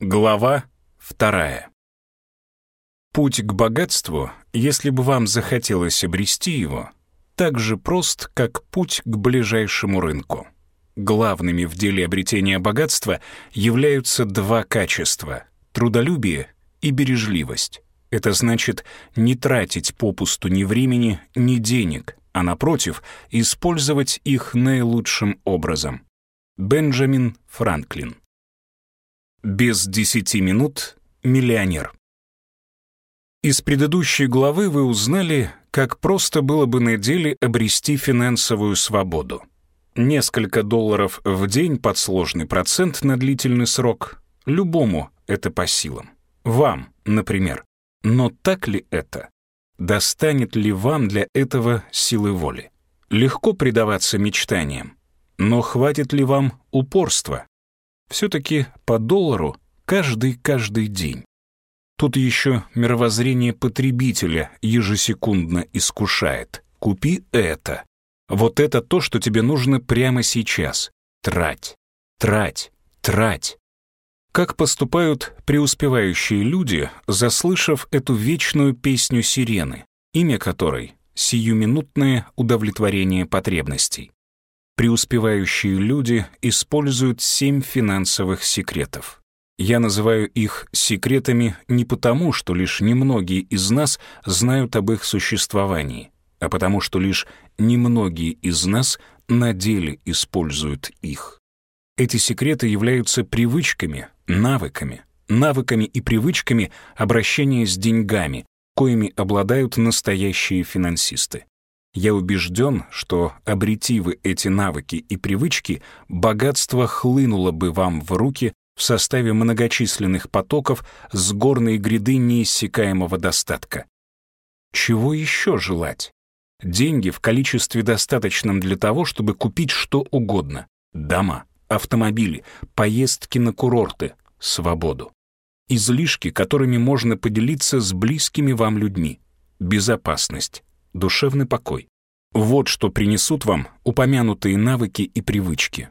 Глава вторая. Путь к богатству, если бы вам захотелось обрести его, так же прост, как путь к ближайшему рынку. Главными в деле обретения богатства являются два качества — трудолюбие и бережливость. Это значит не тратить попусту ни времени, ни денег, а напротив, использовать их наилучшим образом. Бенджамин Франклин без десяти минут миллионер. Из предыдущей главы вы узнали, как просто было бы на деле обрести финансовую свободу. Несколько долларов в день под сложный процент на длительный срок. Любому это по силам. Вам, например. Но так ли это? Достанет ли вам для этого силы воли? Легко предаваться мечтаниям. Но хватит ли вам упорства? Все-таки по доллару каждый-каждый день. Тут еще мировоззрение потребителя ежесекундно искушает. Купи это. Вот это то, что тебе нужно прямо сейчас. Трать, трать, трать. Как поступают преуспевающие люди, заслышав эту вечную песню сирены, имя которой — сиюминутное удовлетворение потребностей преуспевающие люди используют семь финансовых секретов. Я называю их секретами не потому, что лишь немногие из нас знают об их существовании, а потому что лишь немногие из нас на деле используют их. Эти секреты являются привычками, навыками, навыками и привычками обращения с деньгами, коими обладают настоящие финансисты. Я убежден, что, обрети вы эти навыки и привычки, богатство хлынуло бы вам в руки в составе многочисленных потоков с горной гряды неиссякаемого достатка. Чего еще желать? Деньги в количестве достаточном для того, чтобы купить что угодно. Дома, автомобили, поездки на курорты, свободу. Излишки, которыми можно поделиться с близкими вам людьми. Безопасность, душевный покой. Вот что принесут вам упомянутые навыки и привычки.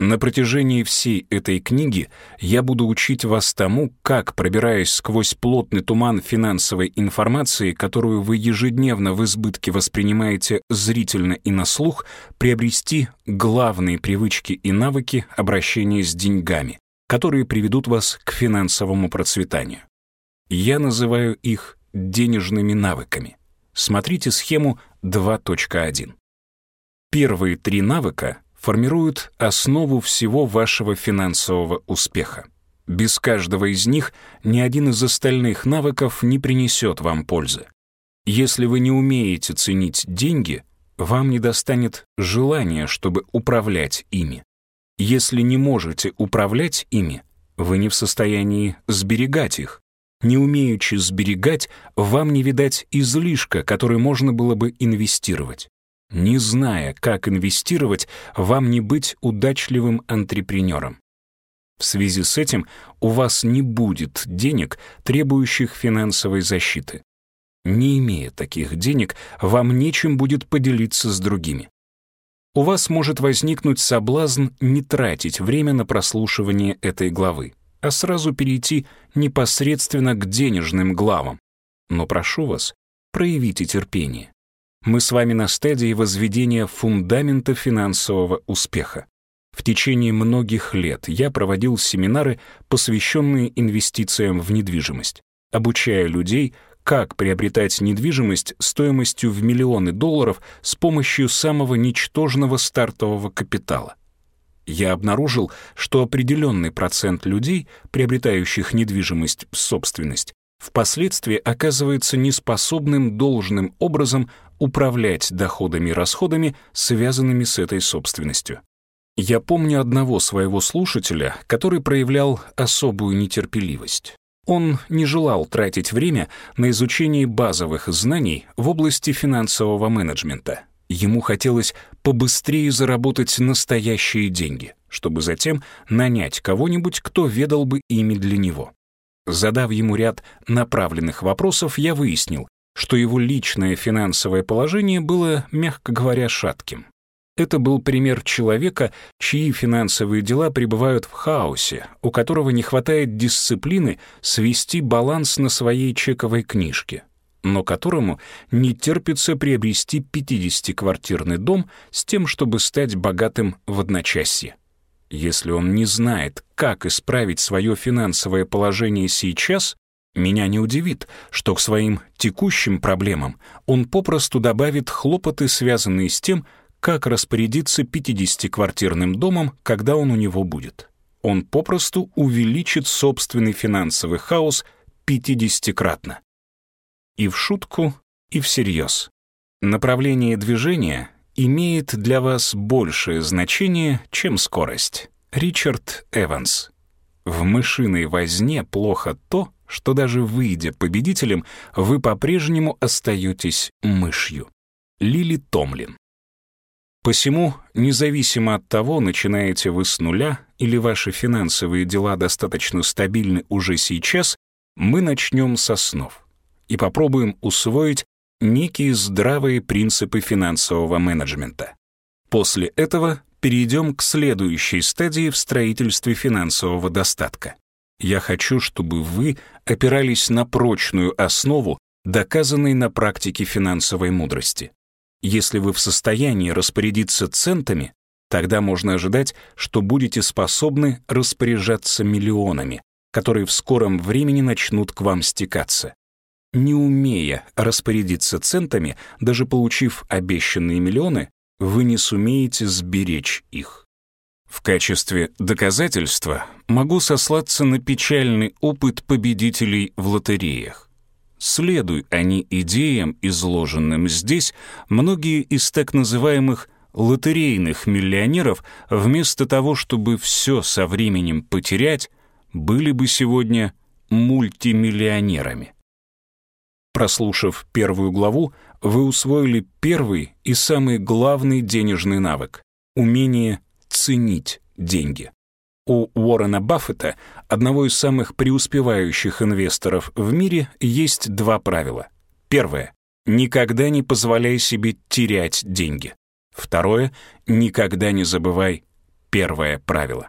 На протяжении всей этой книги я буду учить вас тому, как, пробираясь сквозь плотный туман финансовой информации, которую вы ежедневно в избытке воспринимаете зрительно и на слух, приобрести главные привычки и навыки обращения с деньгами, которые приведут вас к финансовому процветанию. Я называю их денежными навыками. Смотрите схему 2.1. Первые три навыка формируют основу всего вашего финансового успеха. Без каждого из них ни один из остальных навыков не принесет вам пользы. Если вы не умеете ценить деньги, вам не достанет желания, чтобы управлять ими. Если не можете управлять ими, вы не в состоянии сберегать их. Не умеючи сберегать, вам не видать излишка, который можно было бы инвестировать. Не зная, как инвестировать, вам не быть удачливым антрепренером. В связи с этим у вас не будет денег, требующих финансовой защиты. Не имея таких денег, вам нечем будет поделиться с другими. У вас может возникнуть соблазн не тратить время на прослушивание этой главы а сразу перейти непосредственно к денежным главам. Но прошу вас, проявите терпение. Мы с вами на стадии возведения фундамента финансового успеха. В течение многих лет я проводил семинары, посвященные инвестициям в недвижимость, обучая людей, как приобретать недвижимость стоимостью в миллионы долларов с помощью самого ничтожного стартового капитала я обнаружил, что определенный процент людей, приобретающих недвижимость в собственность, впоследствии оказывается неспособным должным образом управлять доходами и расходами, связанными с этой собственностью. Я помню одного своего слушателя, который проявлял особую нетерпеливость. Он не желал тратить время на изучение базовых знаний в области финансового менеджмента, Ему хотелось побыстрее заработать настоящие деньги, чтобы затем нанять кого-нибудь, кто ведал бы ими для него. Задав ему ряд направленных вопросов, я выяснил, что его личное финансовое положение было, мягко говоря, шатким. Это был пример человека, чьи финансовые дела пребывают в хаосе, у которого не хватает дисциплины свести баланс на своей чековой книжке, но которому не терпится приобрести 50-квартирный дом с тем, чтобы стать богатым в одночасье. Если он не знает, как исправить свое финансовое положение сейчас, меня не удивит, что к своим текущим проблемам он попросту добавит хлопоты, связанные с тем, как распорядиться 50-квартирным домом, когда он у него будет. Он попросту увеличит собственный финансовый хаос 50-кратно. И в шутку, и всерьез. Направление движения имеет для вас большее значение, чем скорость. Ричард Эванс. В мышиной возне плохо то, что даже выйдя победителем, вы по-прежнему остаетесь мышью. Лили Томлин. Посему, независимо от того, начинаете вы с нуля или ваши финансовые дела достаточно стабильны уже сейчас, мы начнем с основ и попробуем усвоить некие здравые принципы финансового менеджмента. После этого перейдем к следующей стадии в строительстве финансового достатка. Я хочу, чтобы вы опирались на прочную основу, доказанной на практике финансовой мудрости. Если вы в состоянии распорядиться центами, тогда можно ожидать, что будете способны распоряжаться миллионами, которые в скором времени начнут к вам стекаться. Не умея распорядиться центами, даже получив обещанные миллионы, вы не сумеете сберечь их. В качестве доказательства могу сослаться на печальный опыт победителей в лотереях. Следуй они идеям, изложенным здесь, многие из так называемых лотерейных миллионеров, вместо того, чтобы все со временем потерять, были бы сегодня мультимиллионерами. Прослушав первую главу, вы усвоили первый и самый главный денежный навык — умение ценить деньги. У Уоррена Баффета, одного из самых преуспевающих инвесторов в мире, есть два правила. Первое — никогда не позволяй себе терять деньги. Второе — никогда не забывай первое правило.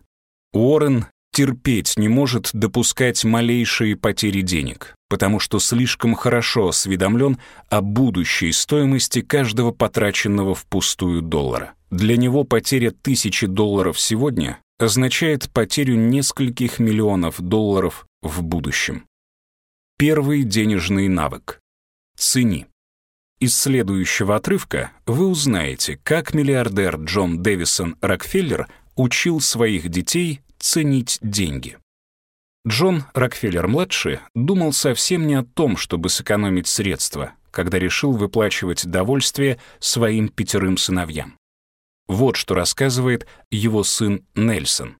Уоррен терпеть не может допускать малейшие потери денег, потому что слишком хорошо осведомлен о будущей стоимости каждого потраченного впустую доллара. Для него потеря тысячи долларов сегодня означает потерю нескольких миллионов долларов в будущем. Первый денежный навык. Цени. Из следующего отрывка вы узнаете, как миллиардер Джон Дэвисон Рокфеллер учил своих детей ценить деньги. Джон Рокфеллер-младший думал совсем не о том, чтобы сэкономить средства, когда решил выплачивать довольствие своим пятерым сыновьям. Вот что рассказывает его сын Нельсон.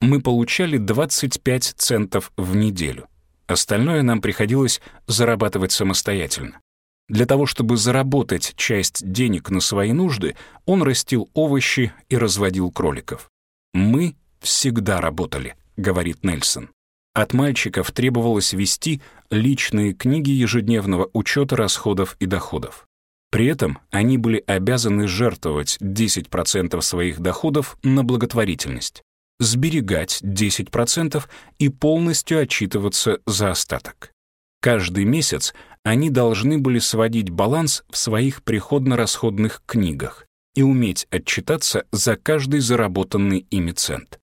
Мы получали 25 центов в неделю. Остальное нам приходилось зарабатывать самостоятельно. Для того, чтобы заработать часть денег на свои нужды, он растил овощи и разводил кроликов. «Мы всегда работали», — говорит Нельсон. От мальчиков требовалось вести личные книги ежедневного учета расходов и доходов. При этом они были обязаны жертвовать 10% своих доходов на благотворительность, сберегать 10% и полностью отчитываться за остаток. Каждый месяц они должны были сводить баланс в своих приходно-расходных книгах и уметь отчитаться за каждый заработанный ими цент.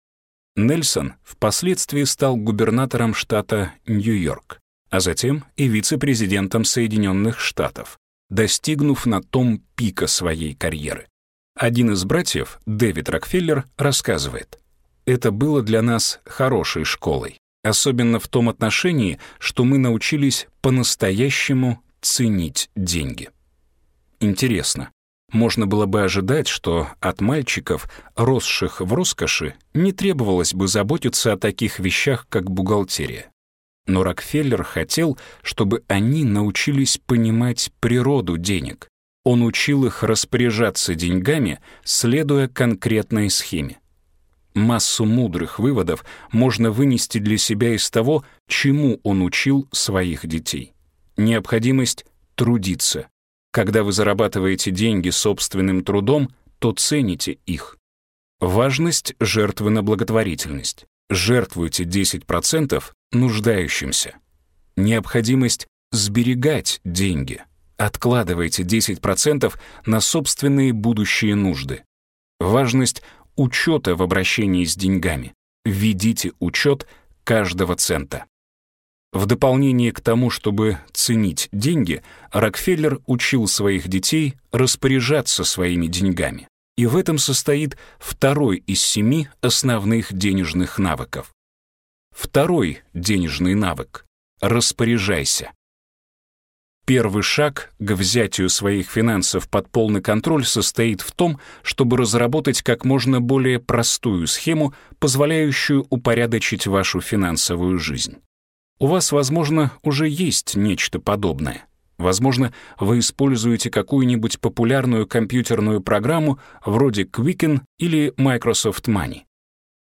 Нельсон впоследствии стал губернатором штата Нью-Йорк, а затем и вице-президентом Соединенных Штатов, достигнув на том пика своей карьеры. Один из братьев, Дэвид Рокфеллер, рассказывает, «Это было для нас хорошей школой, особенно в том отношении, что мы научились по-настоящему ценить деньги». Интересно, можно было бы ожидать, что от мальчиков, росших в роскоши, не требовалось бы заботиться о таких вещах, как бухгалтерия. Но Рокфеллер хотел, чтобы они научились понимать природу денег. Он учил их распоряжаться деньгами, следуя конкретной схеме. Массу мудрых выводов можно вынести для себя из того, чему он учил своих детей. Необходимость трудиться. Когда вы зарабатываете деньги собственным трудом, то цените их. Важность жертвы на благотворительность. Жертвуйте 10% нуждающимся. Необходимость сберегать деньги. Откладывайте 10% на собственные будущие нужды. Важность учета в обращении с деньгами. Ведите учет каждого цента. В дополнение к тому, чтобы ценить деньги, Рокфеллер учил своих детей распоряжаться своими деньгами. И в этом состоит второй из семи основных денежных навыков. Второй денежный навык — распоряжайся. Первый шаг к взятию своих финансов под полный контроль состоит в том, чтобы разработать как можно более простую схему, позволяющую упорядочить вашу финансовую жизнь. У вас, возможно, уже есть нечто подобное. Возможно, вы используете какую-нибудь популярную компьютерную программу вроде Quicken или Microsoft Money.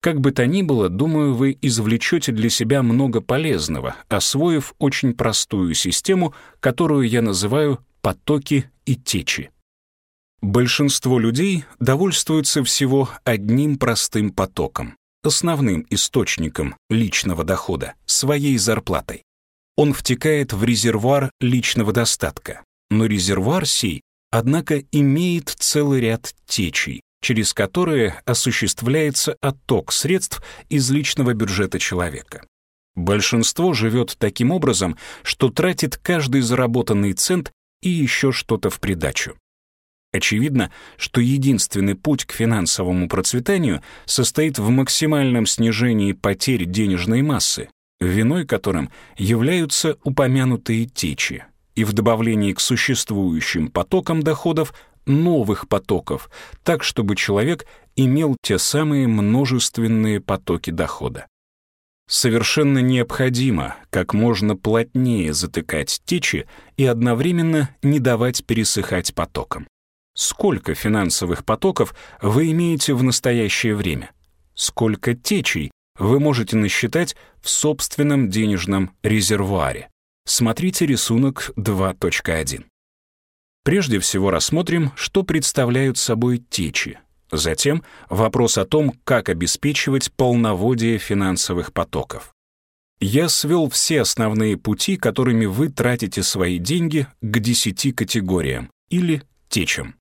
Как бы то ни было, думаю, вы извлечете для себя много полезного, освоив очень простую систему, которую я называю «потоки и течи». Большинство людей довольствуются всего одним простым потоком основным источником личного дохода, своей зарплатой. Он втекает в резервуар личного достатка. Но резервуар сей, однако, имеет целый ряд течей, через которые осуществляется отток средств из личного бюджета человека. Большинство живет таким образом, что тратит каждый заработанный цент и еще что-то в придачу. Очевидно, что единственный путь к финансовому процветанию состоит в максимальном снижении потерь денежной массы, виной которым являются упомянутые течи, и в добавлении к существующим потокам доходов новых потоков, так чтобы человек имел те самые множественные потоки дохода. Совершенно необходимо как можно плотнее затыкать течи и одновременно не давать пересыхать потокам. Сколько финансовых потоков вы имеете в настоящее время? Сколько течей вы можете насчитать в собственном денежном резервуаре? Смотрите рисунок 2.1. Прежде всего рассмотрим, что представляют собой течи. Затем вопрос о том, как обеспечивать полноводие финансовых потоков. Я свел все основные пути, которыми вы тратите свои деньги, к 10 категориям или течам.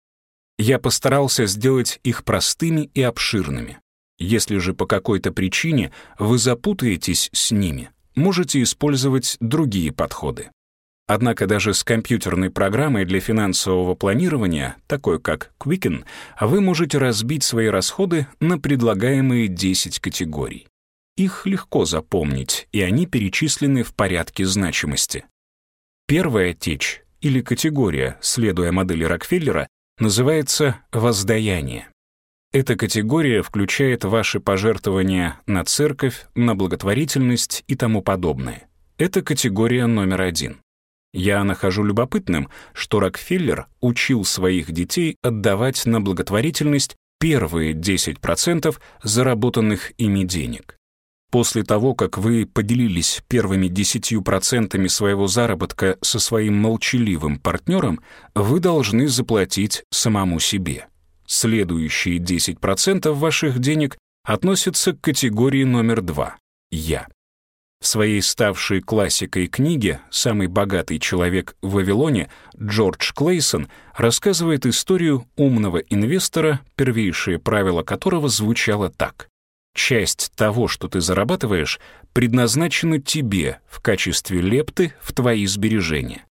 Я постарался сделать их простыми и обширными. Если же по какой-то причине вы запутаетесь с ними, можете использовать другие подходы. Однако даже с компьютерной программой для финансового планирования, такой как Quicken, вы можете разбить свои расходы на предлагаемые 10 категорий. Их легко запомнить, и они перечислены в порядке значимости. Первая течь или категория, следуя модели Рокфеллера, называется воздаяние. Эта категория включает ваши пожертвования на церковь, на благотворительность и тому подобное. Это категория номер один. Я нахожу любопытным, что Рокфеллер учил своих детей отдавать на благотворительность первые 10% заработанных ими денег. После того, как вы поделились первыми 10% своего заработка со своим молчаливым партнером, вы должны заплатить самому себе. Следующие 10% ваших денег относятся к категории номер 2 «Я». В своей ставшей классикой книге «Самый богатый человек в Вавилоне» Джордж Клейсон рассказывает историю умного инвестора, первейшее правило которого звучало так. Часть того, что ты зарабатываешь, предназначена тебе в качестве лепты в твои сбережения.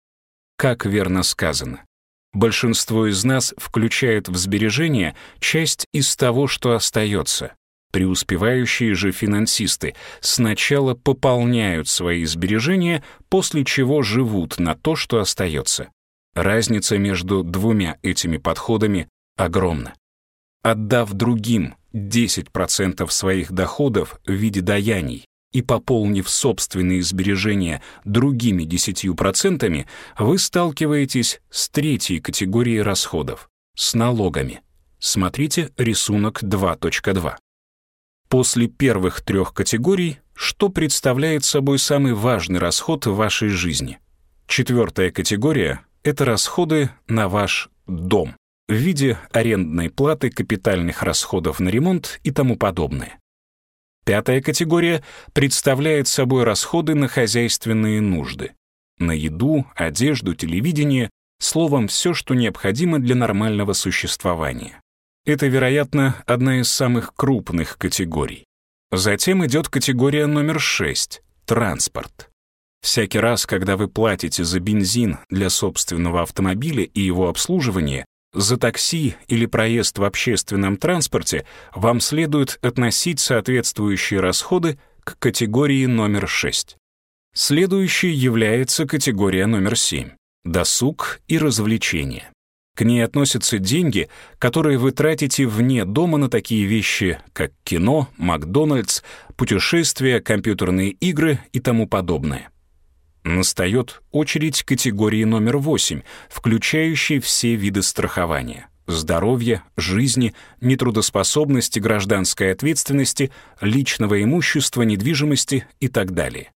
Как верно сказано. Большинство из нас включает в сбережения часть из того, что остается. Преуспевающие же финансисты сначала пополняют свои сбережения, после чего живут на то, что остается. Разница между двумя этими подходами огромна. Отдав другим 10% своих доходов в виде даяний и пополнив собственные сбережения другими 10%, вы сталкиваетесь с третьей категорией расходов — с налогами. Смотрите рисунок 2.2. После первых трех категорий, что представляет собой самый важный расход в вашей жизни? Четвертая категория — это расходы на ваш дом. В виде арендной платы, капитальных расходов на ремонт и тому подобное. Пятая категория представляет собой расходы на хозяйственные нужды. На еду, одежду, телевидение, словом, все, что необходимо для нормального существования. Это, вероятно, одна из самых крупных категорий. Затем идет категория номер 6 — транспорт. Всякий раз, когда вы платите за бензин для собственного автомобиля и его обслуживание, за такси или проезд в общественном транспорте вам следует относить соответствующие расходы к категории номер 6. Следующей является категория номер 7 — досуг и развлечения. К ней относятся деньги, которые вы тратите вне дома на такие вещи, как кино, Макдональдс, путешествия, компьютерные игры и тому подобное. Настает очередь категории номер 8, включающей все виды страхования здоровья, жизни, нетрудоспособности, гражданской ответственности, личного имущества, недвижимости и так далее.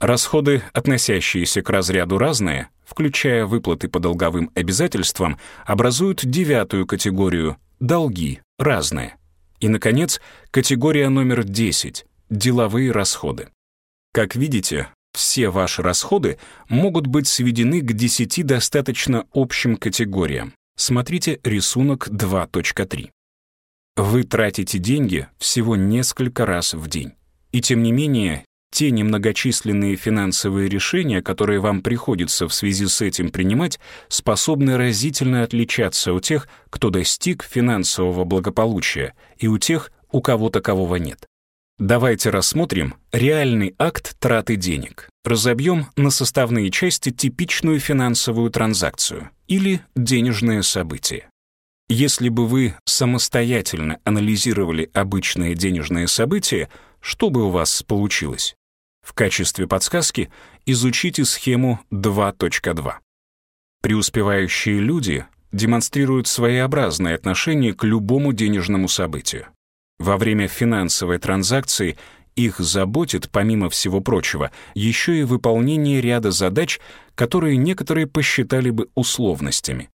Расходы, относящиеся к разряду «разные», включая выплаты по долговым обязательствам, образуют девятую категорию «долги, разные». И, наконец, категория номер 10 — деловые расходы. Как видите, все ваши расходы могут быть сведены к 10 достаточно общим категориям. Смотрите рисунок 2.3. Вы тратите деньги всего несколько раз в день. И тем не менее, те немногочисленные финансовые решения, которые вам приходится в связи с этим принимать, способны разительно отличаться у тех, кто достиг финансового благополучия, и у тех, у кого такового нет. Давайте рассмотрим реальный акт траты денег. Разобьем на составные части типичную финансовую транзакцию или денежное событие. Если бы вы самостоятельно анализировали обычное денежное событие, что бы у вас получилось? В качестве подсказки изучите схему 2.2. Преуспевающие люди демонстрируют своеобразное отношение к любому денежному событию. Во время финансовой транзакции их заботит, помимо всего прочего, еще и выполнение ряда задач, которые некоторые посчитали бы условностями.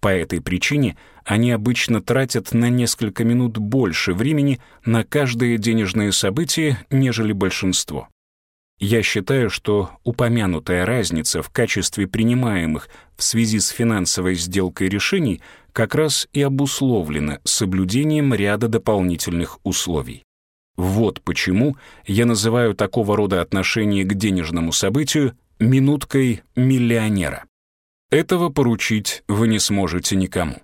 По этой причине они обычно тратят на несколько минут больше времени на каждое денежное событие, нежели большинство. Я считаю, что упомянутая разница в качестве принимаемых в связи с финансовой сделкой решений как раз и обусловлена соблюдением ряда дополнительных условий. Вот почему я называю такого рода отношение к денежному событию минуткой миллионера. Этого поручить вы не сможете никому.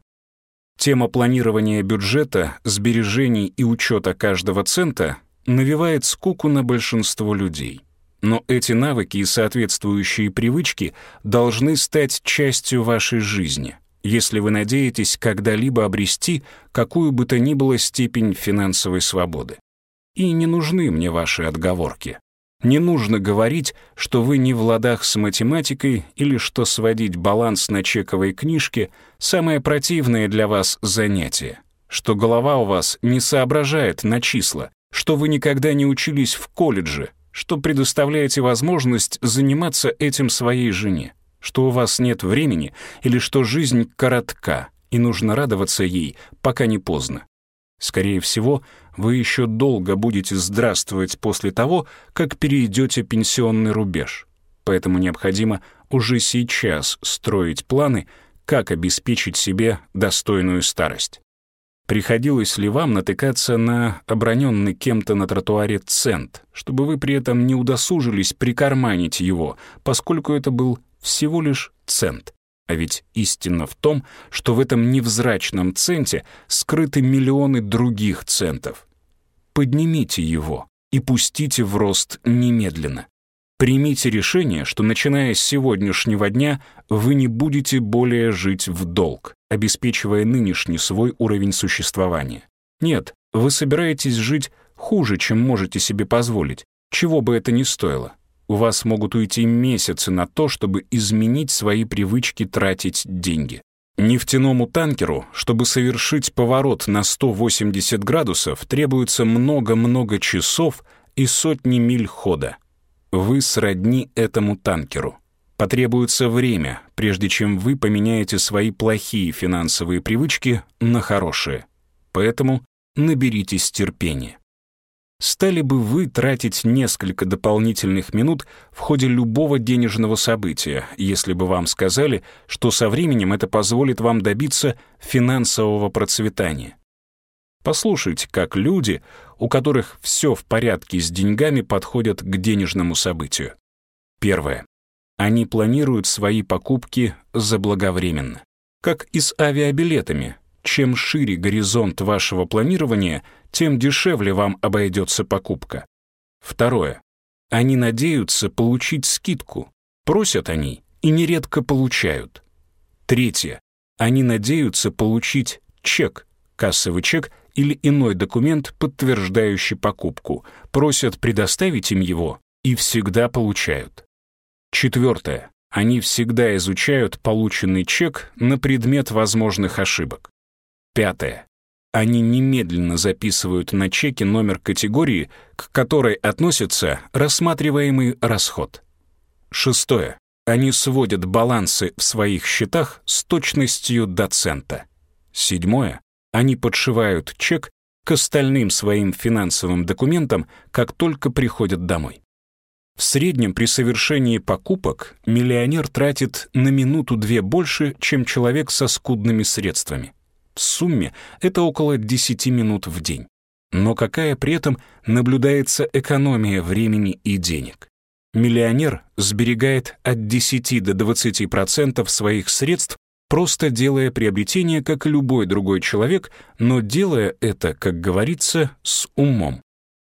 Тема планирования бюджета, сбережений и учета каждого цента навевает скуку на большинство людей. Но эти навыки и соответствующие привычки должны стать частью вашей жизни, если вы надеетесь когда-либо обрести какую бы то ни было степень финансовой свободы. И не нужны мне ваши отговорки. Не нужно говорить, что вы не в ладах с математикой или что сводить баланс на чековой книжке — самое противное для вас занятие, что голова у вас не соображает на числа, что вы никогда не учились в колледже, что предоставляете возможность заниматься этим своей жене что у вас нет времени или что жизнь коротка и нужно радоваться ей, пока не поздно. Скорее всего, вы еще долго будете здравствовать после того, как перейдете пенсионный рубеж. Поэтому необходимо уже сейчас строить планы, как обеспечить себе достойную старость. Приходилось ли вам натыкаться на оброненный кем-то на тротуаре цент, чтобы вы при этом не удосужились прикарманить его, поскольку это был всего лишь цент. А ведь истина в том, что в этом невзрачном центе скрыты миллионы других центов. Поднимите его и пустите в рост немедленно. Примите решение, что начиная с сегодняшнего дня вы не будете более жить в долг, обеспечивая нынешний свой уровень существования. Нет, вы собираетесь жить хуже, чем можете себе позволить, чего бы это ни стоило у вас могут уйти месяцы на то, чтобы изменить свои привычки тратить деньги. Нефтяному танкеру, чтобы совершить поворот на 180 градусов, требуется много-много часов и сотни миль хода. Вы сродни этому танкеру. Потребуется время, прежде чем вы поменяете свои плохие финансовые привычки на хорошие. Поэтому наберитесь терпения. Стали бы вы тратить несколько дополнительных минут в ходе любого денежного события, если бы вам сказали, что со временем это позволит вам добиться финансового процветания? Послушайте, как люди, у которых все в порядке с деньгами, подходят к денежному событию. Первое. Они планируют свои покупки заблаговременно. Как и с авиабилетами. Чем шире горизонт вашего планирования, тем дешевле вам обойдется покупка. Второе. Они надеются получить скидку. Просят они и нередко получают. Третье. Они надеются получить чек, кассовый чек или иной документ, подтверждающий покупку. Просят предоставить им его и всегда получают. Четвертое. Они всегда изучают полученный чек на предмет возможных ошибок. Пятое. Они немедленно записывают на чеке номер категории, к которой относится рассматриваемый расход. Шестое. Они сводят балансы в своих счетах с точностью до цента. Седьмое. Они подшивают чек к остальным своим финансовым документам, как только приходят домой. В среднем при совершении покупок миллионер тратит на минуту-две больше, чем человек со скудными средствами. В сумме это около 10 минут в день. Но какая при этом наблюдается экономия времени и денег? Миллионер сберегает от 10 до 20% своих средств, просто делая приобретение, как любой другой человек, но делая это, как говорится, с умом.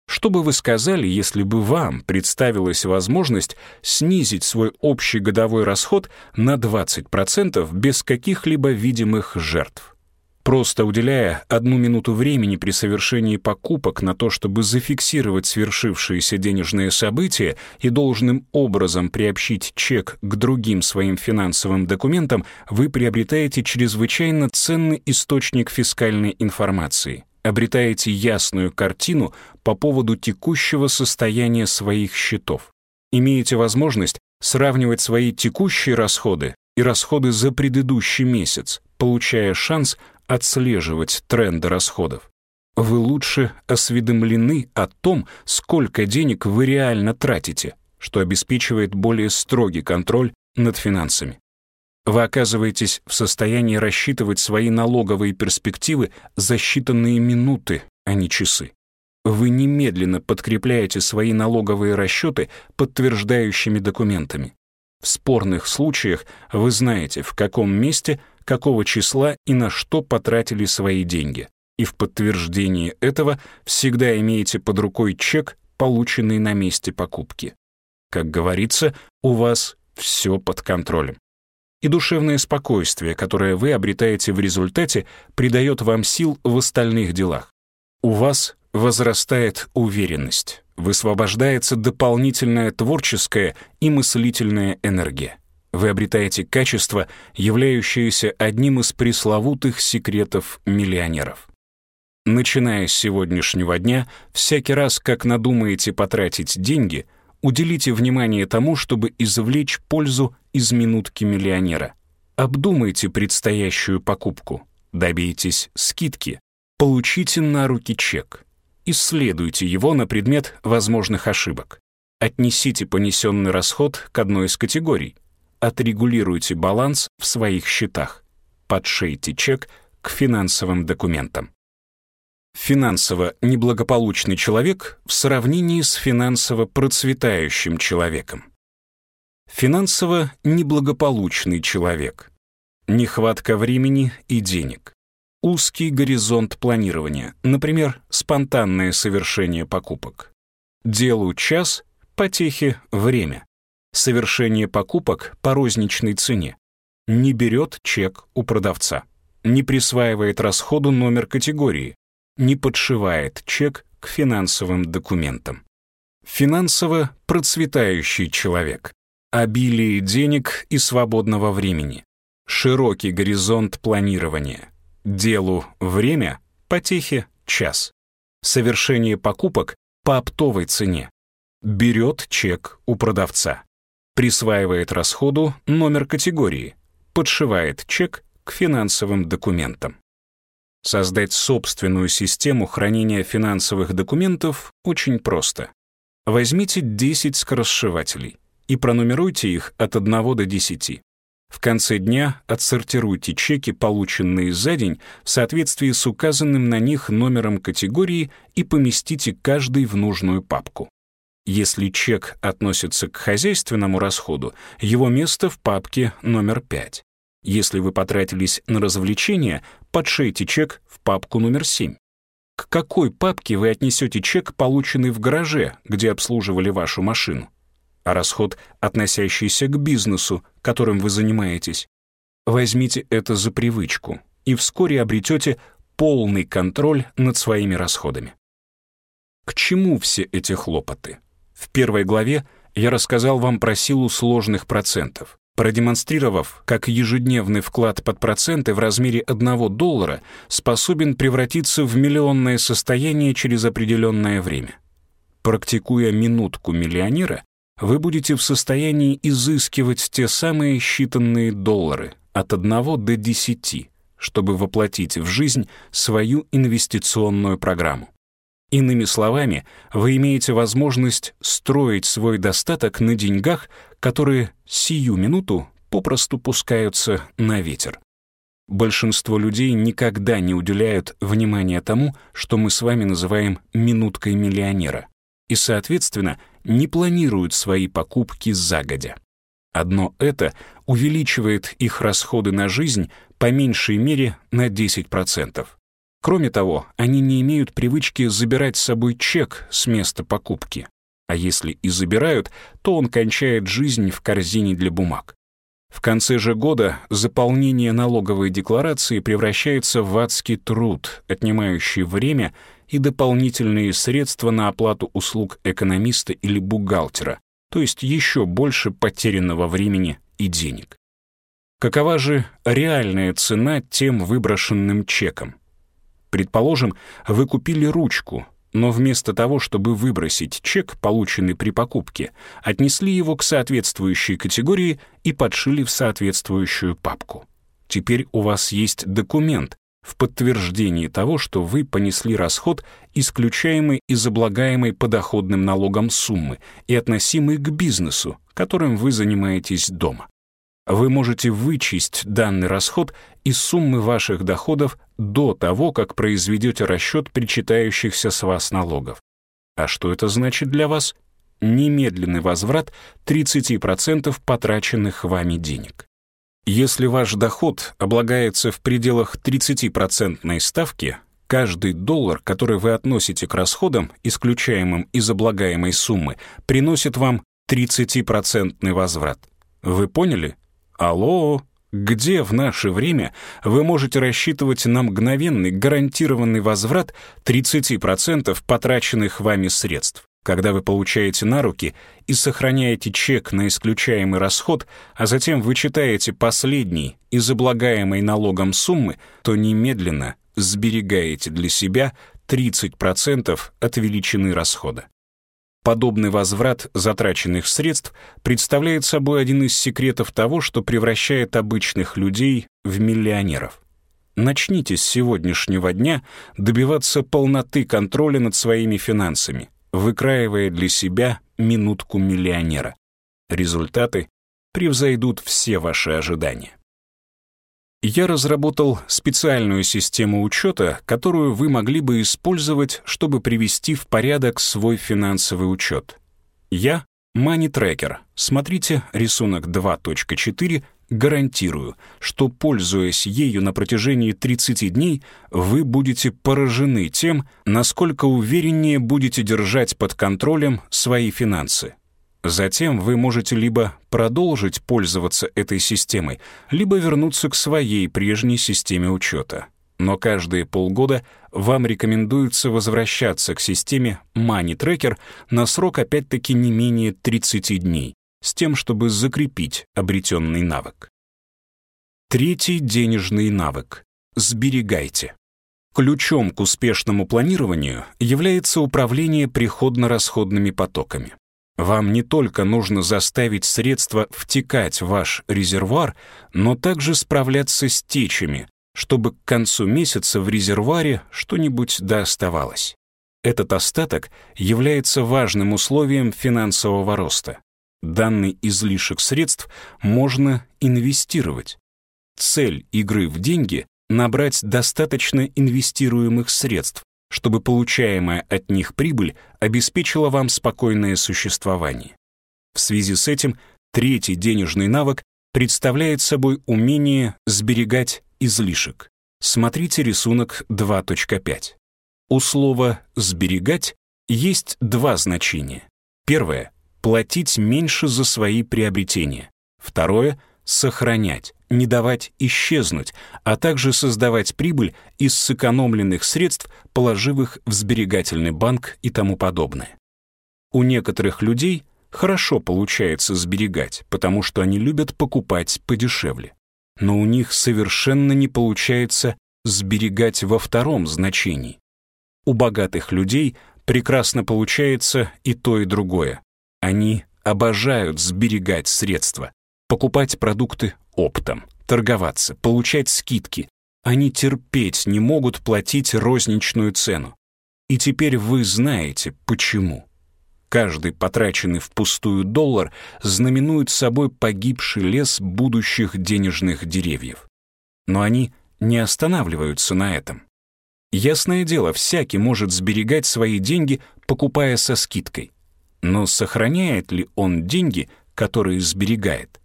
Что бы вы сказали, если бы вам представилась возможность снизить свой общий годовой расход на 20% без каких-либо видимых жертв? Просто уделяя одну минуту времени при совершении покупок на то, чтобы зафиксировать свершившиеся денежные события и должным образом приобщить чек к другим своим финансовым документам, вы приобретаете чрезвычайно ценный источник фискальной информации — обретаете ясную картину по поводу текущего состояния своих счетов. Имеете возможность сравнивать свои текущие расходы и расходы за предыдущий месяц, получая шанс отслеживать тренды расходов. Вы лучше осведомлены о том, сколько денег вы реально тратите, что обеспечивает более строгий контроль над финансами. Вы оказываетесь в состоянии рассчитывать свои налоговые перспективы за считанные минуты, а не часы. Вы немедленно подкрепляете свои налоговые расчеты подтверждающими документами. В спорных случаях вы знаете, в каком месте, какого числа и на что потратили свои деньги. И в подтверждении этого всегда имеете под рукой чек, полученный на месте покупки. Как говорится, у вас все под контролем и душевное спокойствие, которое вы обретаете в результате, придает вам сил в остальных делах. У вас возрастает уверенность, высвобождается дополнительная творческая и мыслительная энергия. Вы обретаете качество, являющееся одним из пресловутых секретов миллионеров. Начиная с сегодняшнего дня, всякий раз, как надумаете потратить деньги — Уделите внимание тому, чтобы извлечь пользу из минутки миллионера. Обдумайте предстоящую покупку, добейтесь скидки, получите на руки чек, исследуйте его на предмет возможных ошибок, отнесите понесенный расход к одной из категорий, отрегулируйте баланс в своих счетах, подшейте чек к финансовым документам. Финансово неблагополучный человек в сравнении с финансово процветающим человеком. Финансово неблагополучный человек. Нехватка времени и денег. Узкий горизонт планирования, например, спонтанное совершение покупок. Делу час, потехе время. Совершение покупок по розничной цене. Не берет чек у продавца. Не присваивает расходу номер категории не подшивает чек к финансовым документам. Финансово процветающий человек. Обилие денег и свободного времени. Широкий горизонт планирования. Делу время, потехе час. Совершение покупок по оптовой цене. Берет чек у продавца. Присваивает расходу номер категории, подшивает чек к финансовым документам. Создать собственную систему хранения финансовых документов очень просто. Возьмите 10 скоросшивателей и пронумеруйте их от 1 до 10. В конце дня отсортируйте чеки, полученные за день, в соответствии с указанным на них номером категории и поместите каждый в нужную папку. Если чек относится к хозяйственному расходу, его место в папке номер 5. Если вы потратились на развлечения, подшейте чек в папку номер 7. К какой папке вы отнесете чек, полученный в гараже, где обслуживали вашу машину? А расход, относящийся к бизнесу, которым вы занимаетесь? Возьмите это за привычку, и вскоре обретете полный контроль над своими расходами. К чему все эти хлопоты? В первой главе я рассказал вам про силу сложных процентов продемонстрировав, как ежедневный вклад под проценты в размере 1 доллара способен превратиться в миллионное состояние через определенное время. Практикуя минутку миллионера, вы будете в состоянии изыскивать те самые считанные доллары от 1 до 10, чтобы воплотить в жизнь свою инвестиционную программу. Иными словами, вы имеете возможность строить свой достаток на деньгах, которые сию минуту попросту пускаются на ветер. Большинство людей никогда не уделяют внимания тому, что мы с вами называем «минуткой миллионера», и, соответственно, не планируют свои покупки загодя. Одно это увеличивает их расходы на жизнь по меньшей мере на 10%. Кроме того, они не имеют привычки забирать с собой чек с места покупки. А если и забирают, то он кончает жизнь в корзине для бумаг. В конце же года заполнение налоговой декларации превращается в адский труд, отнимающий время и дополнительные средства на оплату услуг экономиста или бухгалтера, то есть еще больше потерянного времени и денег. Какова же реальная цена тем выброшенным чекам? Предположим, вы купили ручку, но вместо того, чтобы выбросить чек, полученный при покупке, отнесли его к соответствующей категории и подшили в соответствующую папку. Теперь у вас есть документ в подтверждении того, что вы понесли расход, исключаемый из облагаемой подоходным налогом суммы и относимый к бизнесу, которым вы занимаетесь дома вы можете вычесть данный расход из суммы ваших доходов до того, как произведете расчет причитающихся с вас налогов. А что это значит для вас? Немедленный возврат 30% потраченных вами денег. Если ваш доход облагается в пределах 30% ставки, каждый доллар, который вы относите к расходам, исключаемым из облагаемой суммы, приносит вам 30% возврат. Вы поняли? Алло, где в наше время вы можете рассчитывать на мгновенный гарантированный возврат 30% потраченных вами средств? Когда вы получаете на руки и сохраняете чек на исключаемый расход, а затем вычитаете последний из облагаемой налогом суммы, то немедленно сберегаете для себя 30% от величины расхода. Подобный возврат затраченных средств представляет собой один из секретов того, что превращает обычных людей в миллионеров. Начните с сегодняшнего дня добиваться полноты контроля над своими финансами, выкраивая для себя минутку миллионера. Результаты превзойдут все ваши ожидания я разработал специальную систему учета, которую вы могли бы использовать, чтобы привести в порядок свой финансовый учет. Я — Money Tracker. Смотрите рисунок 2.4. Гарантирую, что, пользуясь ею на протяжении 30 дней, вы будете поражены тем, насколько увереннее будете держать под контролем свои финансы. Затем вы можете либо продолжить пользоваться этой системой, либо вернуться к своей прежней системе учета. Но каждые полгода вам рекомендуется возвращаться к системе Money Tracker на срок опять-таки не менее 30 дней, с тем, чтобы закрепить обретенный навык. Третий денежный навык — сберегайте. Ключом к успешному планированию является управление приходно-расходными потоками. Вам не только нужно заставить средства втекать в ваш резервуар, но также справляться с течами, чтобы к концу месяца в резервуаре что-нибудь дооставалось. Этот остаток является важным условием финансового роста. Данный излишек средств можно инвестировать. Цель игры в деньги — набрать достаточно инвестируемых средств, чтобы получаемая от них прибыль обеспечила вам спокойное существование. В связи с этим третий денежный навык представляет собой умение сберегать излишек. Смотрите рисунок 2.5. У слова «сберегать» есть два значения. Первое — платить меньше за свои приобретения. Второе — сохранять, не давать исчезнуть, а также создавать прибыль из сэкономленных средств, положив их в сберегательный банк и тому подобное. У некоторых людей хорошо получается сберегать, потому что они любят покупать подешевле. Но у них совершенно не получается сберегать во втором значении. У богатых людей прекрасно получается и то, и другое. Они обожают сберегать средства, покупать продукты оптом, торговаться, получать скидки. Они терпеть не могут платить розничную цену. И теперь вы знаете, почему. Каждый потраченный впустую доллар знаменует собой погибший лес будущих денежных деревьев. Но они не останавливаются на этом. Ясное дело, всякий может сберегать свои деньги, покупая со скидкой. Но сохраняет ли он деньги, которые сберегает?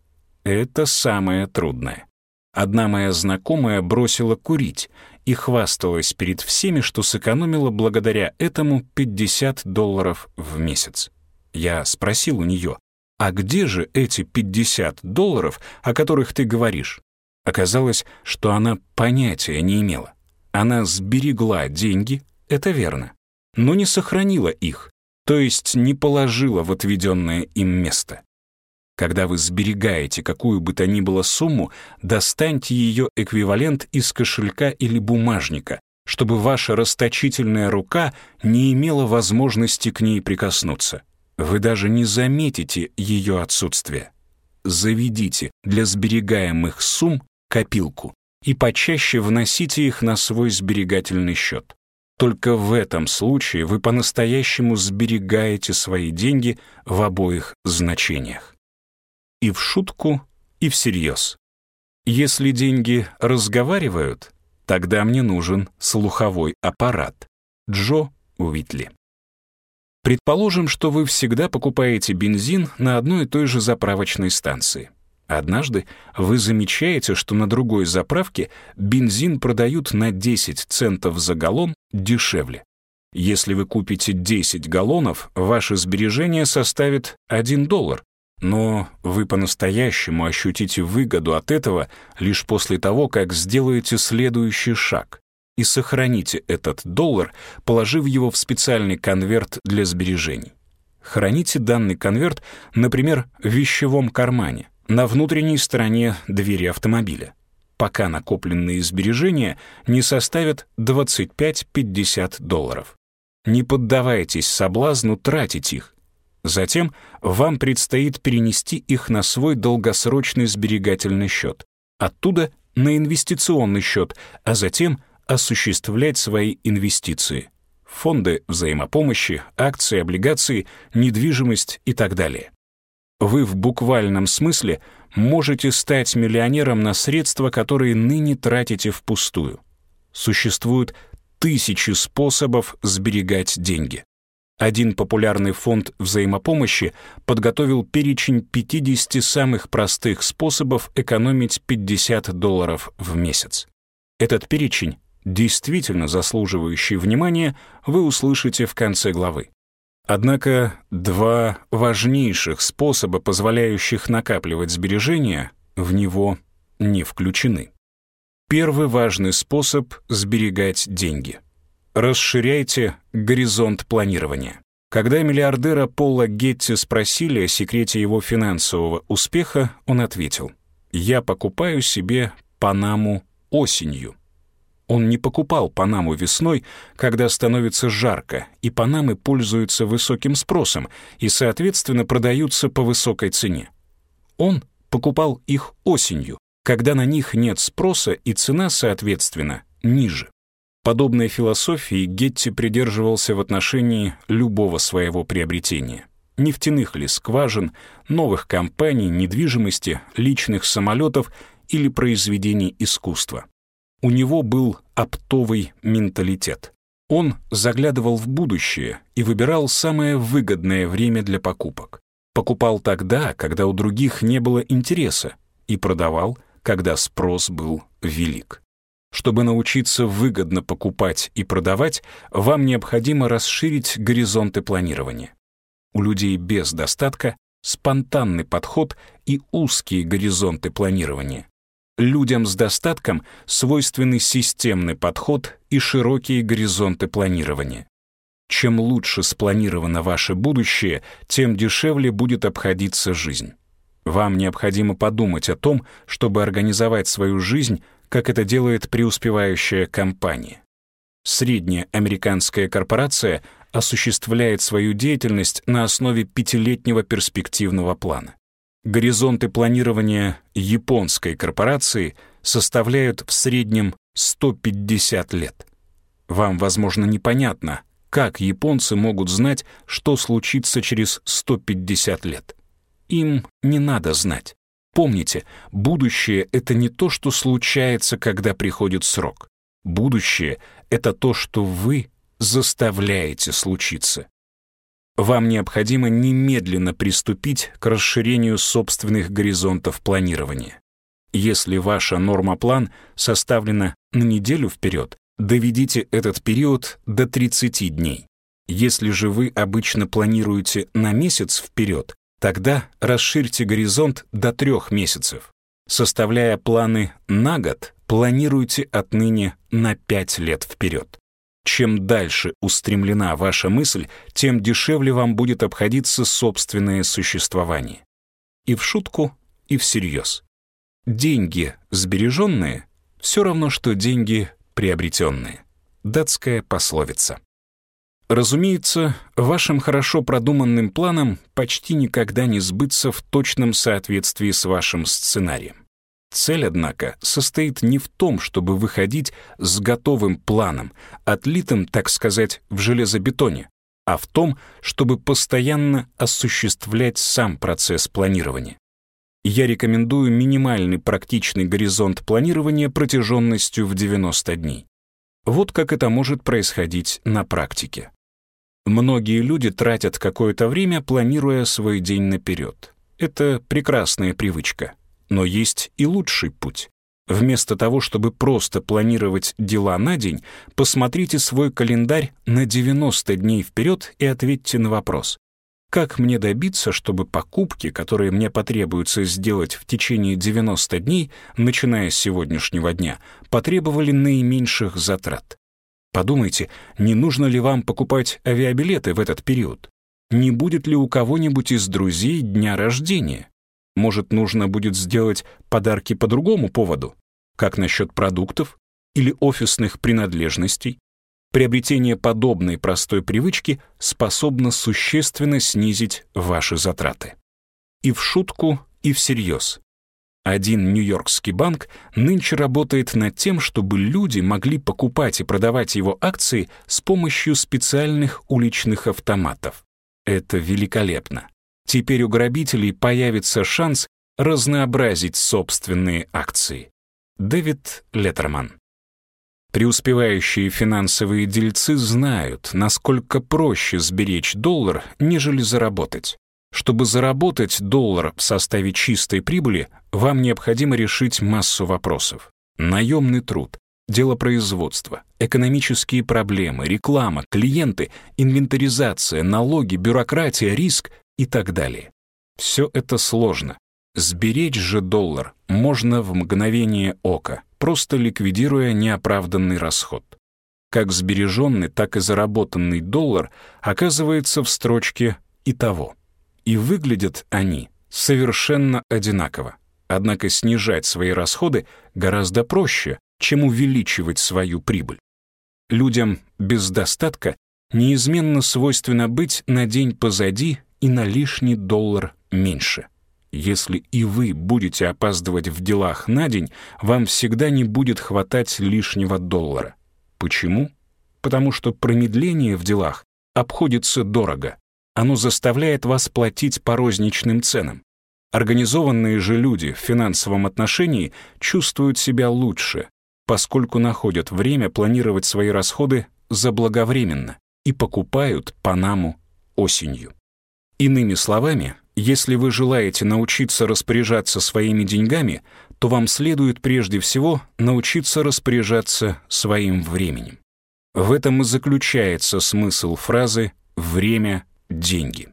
Это самое трудное. Одна моя знакомая бросила курить и хвасталась перед всеми, что сэкономила благодаря этому 50 долларов в месяц. Я спросил у нее, а где же эти 50 долларов, о которых ты говоришь? Оказалось, что она понятия не имела. Она сберегла деньги, это верно, но не сохранила их, то есть не положила в отведенное им место. Когда вы сберегаете какую бы то ни было сумму, достаньте ее эквивалент из кошелька или бумажника, чтобы ваша расточительная рука не имела возможности к ней прикоснуться. Вы даже не заметите ее отсутствие. Заведите для сберегаемых сумм копилку и почаще вносите их на свой сберегательный счет. Только в этом случае вы по-настоящему сберегаете свои деньги в обоих значениях и в шутку, и всерьез. Если деньги разговаривают, тогда мне нужен слуховой аппарат. Джо Уитли. Предположим, что вы всегда покупаете бензин на одной и той же заправочной станции. Однажды вы замечаете, что на другой заправке бензин продают на 10 центов за галлон дешевле. Если вы купите 10 галлонов, ваше сбережение составит 1 доллар, но вы по-настоящему ощутите выгоду от этого лишь после того, как сделаете следующий шаг и сохраните этот доллар, положив его в специальный конверт для сбережений. Храните данный конверт, например, в вещевом кармане, на внутренней стороне двери автомобиля, пока накопленные сбережения не составят 25-50 долларов. Не поддавайтесь соблазну тратить их, Затем вам предстоит перенести их на свой долгосрочный сберегательный счет, оттуда на инвестиционный счет, а затем осуществлять свои инвестиции. Фонды взаимопомощи, акции, облигации, недвижимость и так далее. Вы в буквальном смысле можете стать миллионером на средства, которые ныне тратите впустую. Существуют тысячи способов сберегать деньги. Один популярный фонд взаимопомощи подготовил перечень 50 самых простых способов экономить 50 долларов в месяц. Этот перечень, действительно заслуживающий внимания, вы услышите в конце главы. Однако два важнейших способа, позволяющих накапливать сбережения, в него не включены. Первый важный способ — сберегать деньги — Расширяйте горизонт планирования. Когда миллиардера Пола Гетти спросили о секрете его финансового успеха, он ответил, «Я покупаю себе Панаму осенью». Он не покупал Панаму весной, когда становится жарко, и Панамы пользуются высоким спросом и, соответственно, продаются по высокой цене. Он покупал их осенью, когда на них нет спроса и цена, соответственно, ниже. Подобной философии Гетти придерживался в отношении любого своего приобретения. Нефтяных ли скважин, новых компаний, недвижимости, личных самолетов или произведений искусства. У него был оптовый менталитет. Он заглядывал в будущее и выбирал самое выгодное время для покупок. Покупал тогда, когда у других не было интереса, и продавал, когда спрос был велик. Чтобы научиться выгодно покупать и продавать, вам необходимо расширить горизонты планирования. У людей без достатка спонтанный подход и узкие горизонты планирования. Людям с достатком свойственны системный подход и широкие горизонты планирования. Чем лучше спланировано ваше будущее, тем дешевле будет обходиться жизнь. Вам необходимо подумать о том, чтобы организовать свою жизнь, как это делает преуспевающая компания. Средняя американская корпорация осуществляет свою деятельность на основе пятилетнего перспективного плана. Горизонты планирования японской корпорации составляют в среднем 150 лет. Вам, возможно, непонятно, как японцы могут знать, что случится через 150 лет. Им не надо знать. Помните, будущее — это не то, что случается, когда приходит срок. Будущее — это то, что вы заставляете случиться. Вам необходимо немедленно приступить к расширению собственных горизонтов планирования. Если ваша норма-план составлена на неделю вперед, доведите этот период до 30 дней. Если же вы обычно планируете на месяц вперед, тогда расширьте горизонт до трех месяцев. Составляя планы на год, планируйте отныне на 5 лет вперед. Чем дальше устремлена ваша мысль, тем дешевле вам будет обходиться собственное существование. И в шутку, и всерьез. Деньги, сбереженные, все равно, что деньги, приобретенные. Датская пословица. Разумеется, вашим хорошо продуманным планам почти никогда не сбыться в точном соответствии с вашим сценарием. Цель, однако, состоит не в том, чтобы выходить с готовым планом, отлитым, так сказать, в железобетоне, а в том, чтобы постоянно осуществлять сам процесс планирования. Я рекомендую минимальный практичный горизонт планирования протяженностью в 90 дней. Вот как это может происходить на практике. Многие люди тратят какое-то время, планируя свой день наперед. Это прекрасная привычка. Но есть и лучший путь. Вместо того, чтобы просто планировать дела на день, посмотрите свой календарь на 90 дней вперед и ответьте на вопрос. Как мне добиться, чтобы покупки, которые мне потребуется сделать в течение 90 дней, начиная с сегодняшнего дня, потребовали наименьших затрат? Подумайте, не нужно ли вам покупать авиабилеты в этот период? Не будет ли у кого-нибудь из друзей дня рождения? Может, нужно будет сделать подарки по другому поводу? Как насчет продуктов или офисных принадлежностей? Приобретение подобной простой привычки способно существенно снизить ваши затраты. И в шутку, и всерьез. Один нью-йоркский банк нынче работает над тем, чтобы люди могли покупать и продавать его акции с помощью специальных уличных автоматов. Это великолепно. Теперь у грабителей появится шанс разнообразить собственные акции. Дэвид Леттерман Преуспевающие финансовые дельцы знают, насколько проще сберечь доллар, нежели заработать. Чтобы заработать доллар в составе чистой прибыли, вам необходимо решить массу вопросов. Наемный труд, дело производства, экономические проблемы, реклама, клиенты, инвентаризация, налоги, бюрократия, риск и так далее. Все это сложно. Сберечь же доллар можно в мгновение ока, просто ликвидируя неоправданный расход. Как сбереженный, так и заработанный доллар оказывается в строчке «и того». И выглядят они совершенно одинаково. Однако снижать свои расходы гораздо проще, чем увеличивать свою прибыль. Людям без достатка неизменно свойственно быть на день позади и на лишний доллар меньше. Если и вы будете опаздывать в делах на день, вам всегда не будет хватать лишнего доллара. Почему? Потому что промедление в делах обходится дорого. Оно заставляет вас платить по розничным ценам. Организованные же люди в финансовом отношении чувствуют себя лучше, поскольку находят время планировать свои расходы заблаговременно и покупают Панаму осенью. Иными словами, если вы желаете научиться распоряжаться своими деньгами, то вам следует прежде всего научиться распоряжаться своим временем. В этом и заключается смысл фразы «время — деньги».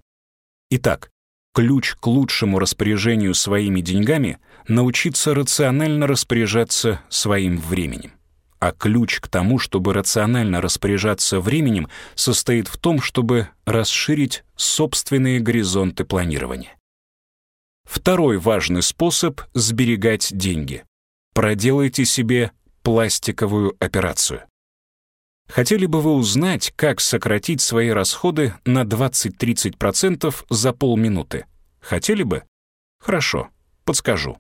Итак, ключ к лучшему распоряжению своими деньгами — научиться рационально распоряжаться своим временем. А ключ к тому, чтобы рационально распоряжаться временем, состоит в том, чтобы расширить собственные горизонты планирования. Второй важный способ — сберегать деньги. Проделайте себе пластиковую операцию. Хотели бы вы узнать, как сократить свои расходы на 20-30% за полминуты? Хотели бы? Хорошо, подскажу.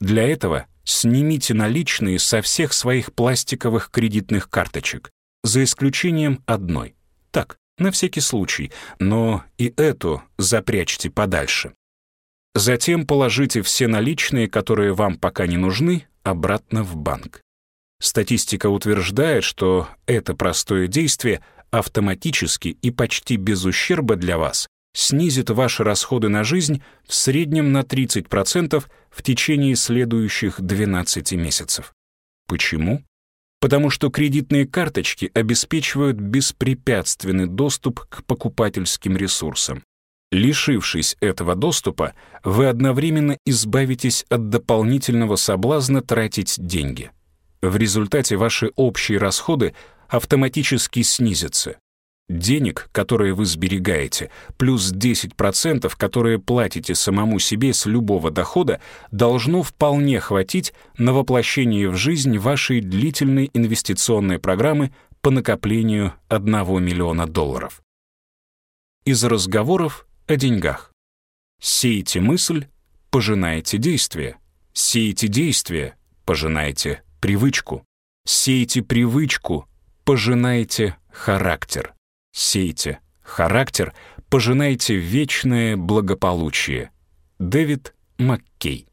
Для этого снимите наличные со всех своих пластиковых кредитных карточек, за исключением одной. Так, на всякий случай, но и эту запрячьте подальше. Затем положите все наличные, которые вам пока не нужны, обратно в банк. Статистика утверждает, что это простое действие автоматически и почти без ущерба для вас снизит ваши расходы на жизнь в среднем на 30% в течение следующих 12 месяцев. Почему? Потому что кредитные карточки обеспечивают беспрепятственный доступ к покупательским ресурсам. Лишившись этого доступа, вы одновременно избавитесь от дополнительного соблазна тратить деньги. В результате ваши общие расходы автоматически снизятся. Денег, которые вы сберегаете, плюс 10%, которые платите самому себе с любого дохода, должно вполне хватить на воплощение в жизнь вашей длительной инвестиционной программы по накоплению 1 миллиона долларов. Из разговоров о деньгах. Сейте мысль, пожинаете действие. Сейте действие, пожинаете привычку. Сейте привычку, пожинайте характер. Сейте характер, пожинайте вечное благополучие. Дэвид Маккей.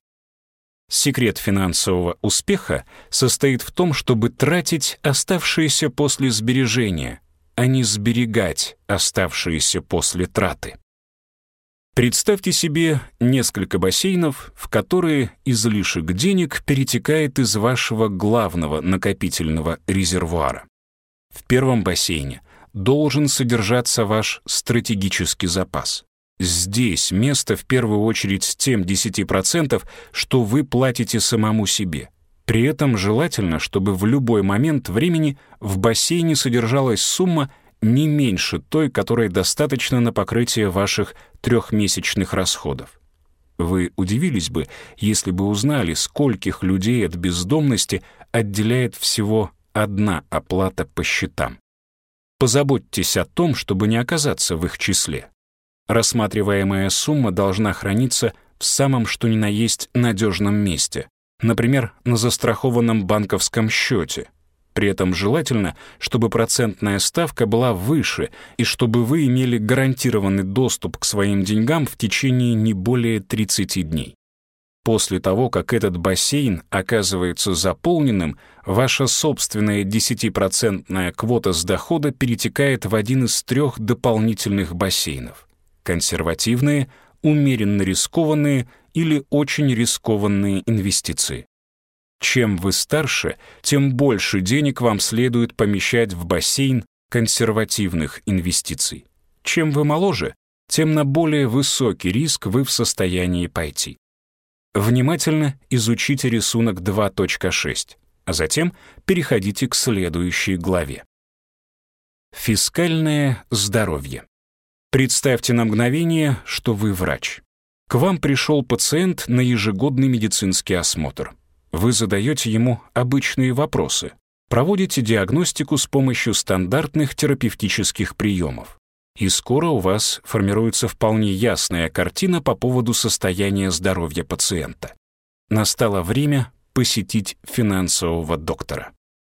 Секрет финансового успеха состоит в том, чтобы тратить оставшиеся после сбережения, а не сберегать оставшиеся после траты. Представьте себе несколько бассейнов, в которые излишек денег перетекает из вашего главного накопительного резервуара. В первом бассейне должен содержаться ваш стратегический запас. Здесь место в первую очередь тем 10%, что вы платите самому себе. При этом желательно, чтобы в любой момент времени в бассейне содержалась сумма не меньше той, которой достаточно на покрытие ваших трехмесячных расходов. Вы удивились бы, если бы узнали, скольких людей от бездомности отделяет всего одна оплата по счетам. Позаботьтесь о том, чтобы не оказаться в их числе. Рассматриваемая сумма должна храниться в самом что ни на есть надежном месте, например, на застрахованном банковском счете, при этом желательно, чтобы процентная ставка была выше и чтобы вы имели гарантированный доступ к своим деньгам в течение не более 30 дней. После того, как этот бассейн оказывается заполненным, ваша собственная 10% квота с дохода перетекает в один из трех дополнительных бассейнов. Консервативные, умеренно рискованные или очень рискованные инвестиции. Чем вы старше, тем больше денег вам следует помещать в бассейн консервативных инвестиций. Чем вы моложе, тем на более высокий риск вы в состоянии пойти. Внимательно изучите рисунок 2.6, а затем переходите к следующей главе. Фискальное здоровье. Представьте на мгновение, что вы врач. К вам пришел пациент на ежегодный медицинский осмотр. Вы задаете ему обычные вопросы, проводите диагностику с помощью стандартных терапевтических приемов. И скоро у вас формируется вполне ясная картина по поводу состояния здоровья пациента. Настало время посетить финансового доктора.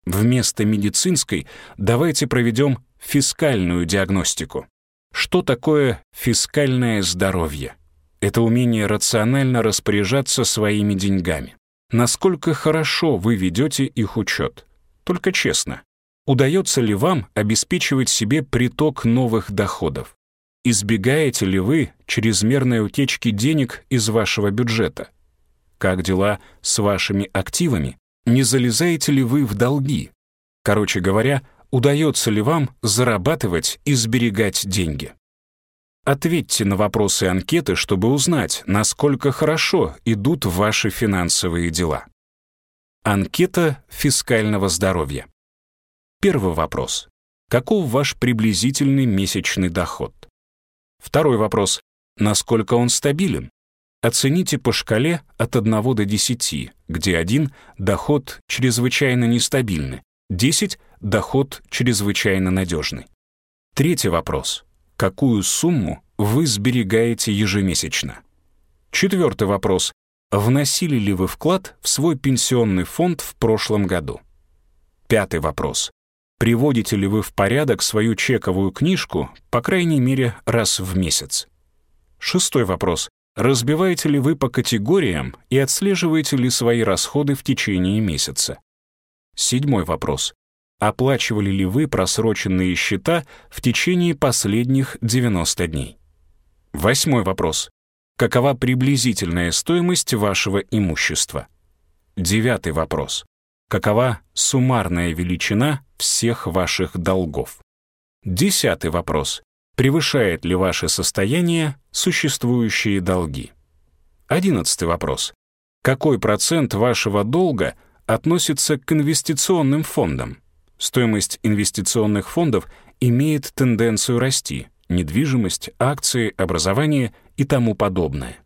Вместо медицинской давайте проведем фискальную диагностику. Что такое фискальное здоровье? Это умение рационально распоряжаться своими деньгами. Насколько хорошо вы ведете их учет? Только честно. Удается ли вам обеспечивать себе приток новых доходов? Избегаете ли вы чрезмерной утечки денег из вашего бюджета? Как дела с вашими активами? Не залезаете ли вы в долги? Короче говоря, удается ли вам зарабатывать и сберегать деньги? Ответьте на вопросы анкеты, чтобы узнать, насколько хорошо идут ваши финансовые дела. Анкета фискального здоровья. Первый вопрос. Каков ваш приблизительный месячный доход? Второй вопрос. Насколько он стабилен? Оцените по шкале от 1 до 10, где 1 — доход чрезвычайно нестабильный, 10 — доход чрезвычайно надежный. Третий вопрос. Какую сумму вы сберегаете ежемесячно? Четвертый вопрос. Вносили ли вы вклад в свой пенсионный фонд в прошлом году? Пятый вопрос. Приводите ли вы в порядок свою чековую книжку, по крайней мере, раз в месяц? Шестой вопрос. Разбиваете ли вы по категориям и отслеживаете ли свои расходы в течение месяца? Седьмой вопрос. Оплачивали ли вы просроченные счета в течение последних 90 дней? Восьмой вопрос. Какова приблизительная стоимость вашего имущества? Девятый вопрос. Какова суммарная величина всех ваших долгов? Десятый вопрос превышает ли ваше состояние существующие долги. Одиннадцатый вопрос. Какой процент вашего долга относится к инвестиционным фондам? Стоимость инвестиционных фондов имеет тенденцию расти, недвижимость, акции, образование и тому подобное.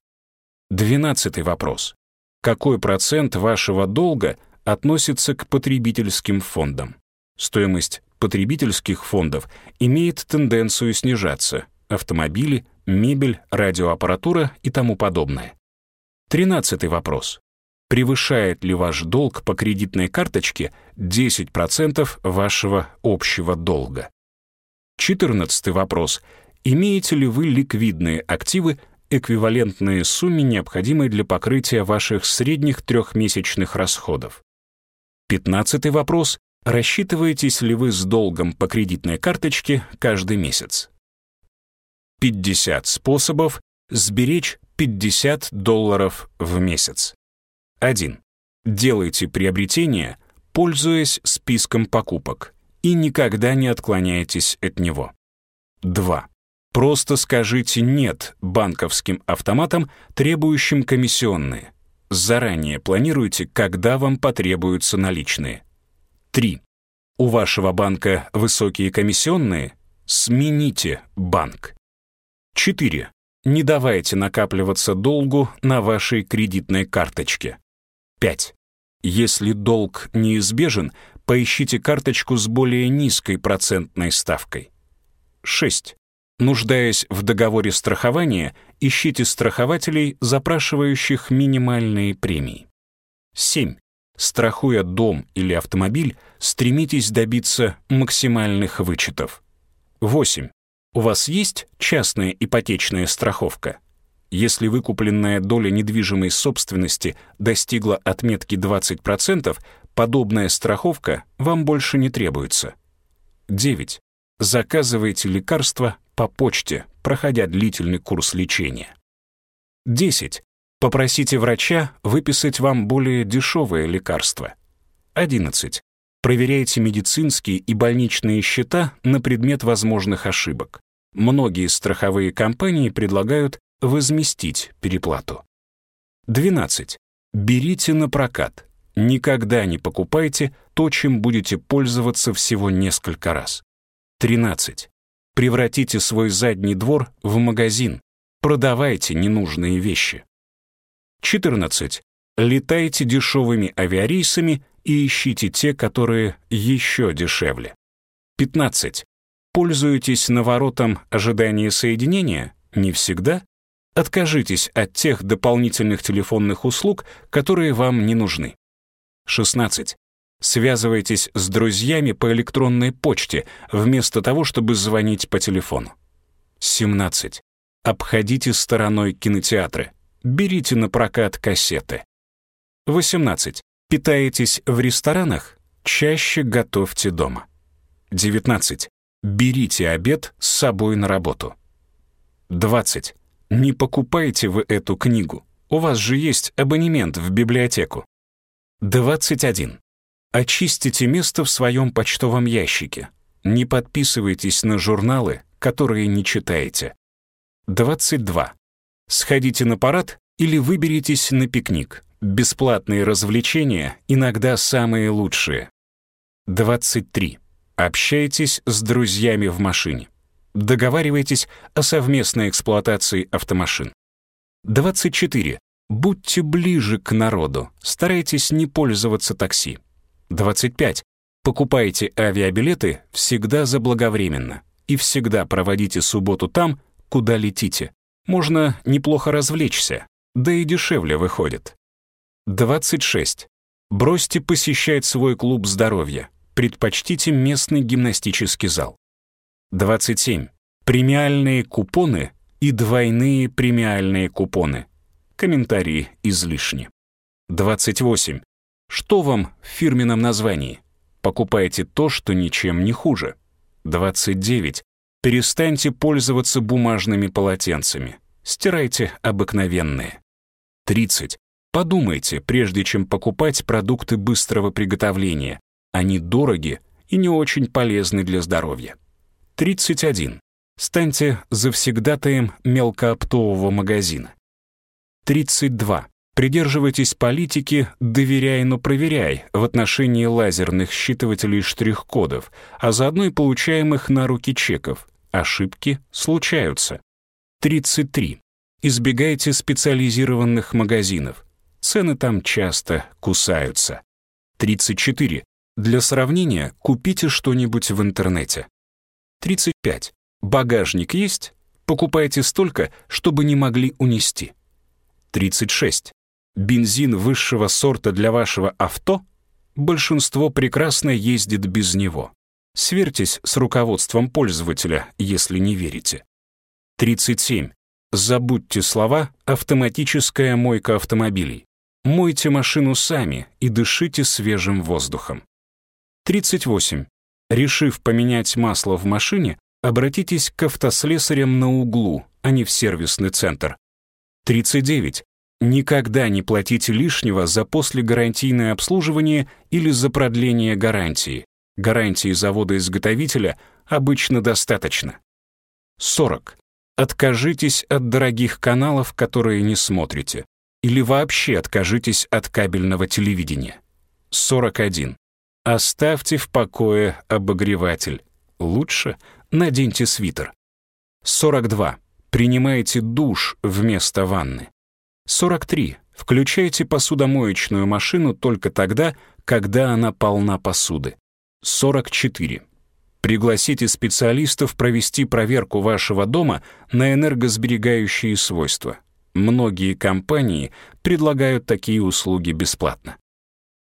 Двенадцатый вопрос. Какой процент вашего долга относится к потребительским фондам? Стоимость потребительских фондов имеет тенденцию снижаться. Автомобили, мебель, радиоаппаратура и тому подобное. Тринадцатый вопрос. Превышает ли ваш долг по кредитной карточке 10% вашего общего долга? Четырнадцатый вопрос. Имеете ли вы ликвидные активы, эквивалентные сумме, необходимой для покрытия ваших средних трехмесячных расходов? Пятнадцатый вопрос. Рассчитываетесь ли вы с долгом по кредитной карточке каждый месяц? 50 способов сберечь 50 долларов в месяц. 1. Делайте приобретения, пользуясь списком покупок, и никогда не отклоняйтесь от него. 2. Просто скажите «нет» банковским автоматам, требующим комиссионные. Заранее планируйте, когда вам потребуются наличные. 3. У вашего банка высокие комиссионные? Смените банк. 4. Не давайте накапливаться долгу на вашей кредитной карточке. 5. Если долг неизбежен, поищите карточку с более низкой процентной ставкой. 6. Нуждаясь в договоре страхования, ищите страхователей, запрашивающих минимальные премии. 7. Страхуя дом или автомобиль, стремитесь добиться максимальных вычетов. 8. У вас есть частная ипотечная страховка? Если выкупленная доля недвижимой собственности достигла отметки 20%, подобная страховка вам больше не требуется. 9. Заказывайте лекарства по почте, проходя длительный курс лечения. 10. Попросите врача выписать вам более дешевое лекарство. 11. Проверяйте медицинские и больничные счета на предмет возможных ошибок. Многие страховые компании предлагают возместить переплату. 12. Берите на прокат. Никогда не покупайте то, чем будете пользоваться всего несколько раз. 13. Превратите свой задний двор в магазин. Продавайте ненужные вещи. 14. летайте дешевыми авиарейсами и ищите те, которые еще дешевле. 15. Пользуетесь наворотом ожидания соединения? Не всегда. Откажитесь от тех дополнительных телефонных услуг, которые вам не нужны. 16. Связывайтесь с друзьями по электронной почте, вместо того, чтобы звонить по телефону. 17. Обходите стороной кинотеатры. Берите на прокат кассеты. 18. Питаетесь в ресторанах? Чаще готовьте дома. 19. Берите обед с собой на работу. 20. Не покупайте вы эту книгу. У вас же есть абонемент в библиотеку. 21. Очистите место в своем почтовом ящике. Не подписывайтесь на журналы, которые не читаете. 22. Сходите на парад или выберитесь на пикник. Бесплатные развлечения иногда самые лучшие. 23. Общайтесь с друзьями в машине. Договаривайтесь о совместной эксплуатации автомашин. 24. Будьте ближе к народу, старайтесь не пользоваться такси. 25. Покупайте авиабилеты всегда заблаговременно и всегда проводите субботу там, куда летите. Можно неплохо развлечься, да и дешевле выходит. 26. Бросьте посещать свой клуб здоровья. Предпочтите местный гимнастический зал. 27. Премиальные купоны и двойные премиальные купоны. Комментарии излишни. 28. Что вам в фирменном названии? Покупайте то, что ничем не хуже. 29. Перестаньте пользоваться бумажными полотенцами. Стирайте обыкновенные. 30. Подумайте, прежде чем покупать продукты быстрого приготовления. Они дороги и не очень полезны для здоровья. 31. Станьте завсегдатаем мелкооптового магазина. 32. Придерживайтесь политики «доверяй, но проверяй» в отношении лазерных считывателей штрих-кодов, а заодно и получаемых на руки чеков. Ошибки случаются. 33. Избегайте специализированных магазинов. Цены там часто кусаются. 34. Для сравнения купите что-нибудь в интернете. 35. Багажник есть? Покупайте столько, чтобы не могли унести. 36 бензин высшего сорта для вашего авто, большинство прекрасно ездит без него. Сверьтесь с руководством пользователя, если не верите. 37. Забудьте слова «автоматическая мойка автомобилей». Мойте машину сами и дышите свежим воздухом. 38. Решив поменять масло в машине, обратитесь к автослесарям на углу, а не в сервисный центр. 39. Никогда не платите лишнего за послегарантийное обслуживание или за продление гарантии. Гарантии завода-изготовителя обычно достаточно. 40. Откажитесь от дорогих каналов, которые не смотрите. Или вообще откажитесь от кабельного телевидения. 41. Оставьте в покое обогреватель. Лучше наденьте свитер. 42. Принимайте душ вместо ванны. 43. Включайте посудомоечную машину только тогда, когда она полна посуды. 44. Пригласите специалистов провести проверку вашего дома на энергосберегающие свойства. Многие компании предлагают такие услуги бесплатно.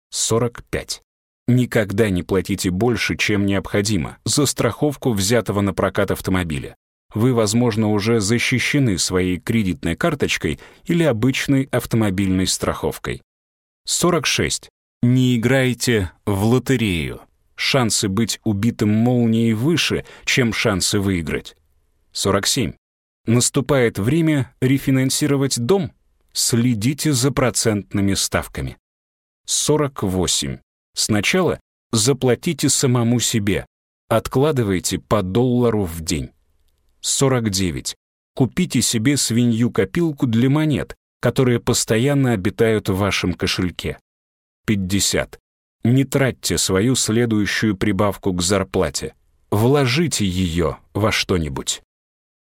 45. Никогда не платите больше, чем необходимо, за страховку взятого на прокат автомобиля вы, возможно, уже защищены своей кредитной карточкой или обычной автомобильной страховкой. 46. Не играйте в лотерею. Шансы быть убитым молнией выше, чем шансы выиграть. 47. Наступает время рефинансировать дом? Следите за процентными ставками. 48. Сначала заплатите самому себе. Откладывайте по доллару в день. 49. Купите себе свинью-копилку для монет, которые постоянно обитают в вашем кошельке. 50. Не тратьте свою следующую прибавку к зарплате. Вложите ее во что-нибудь.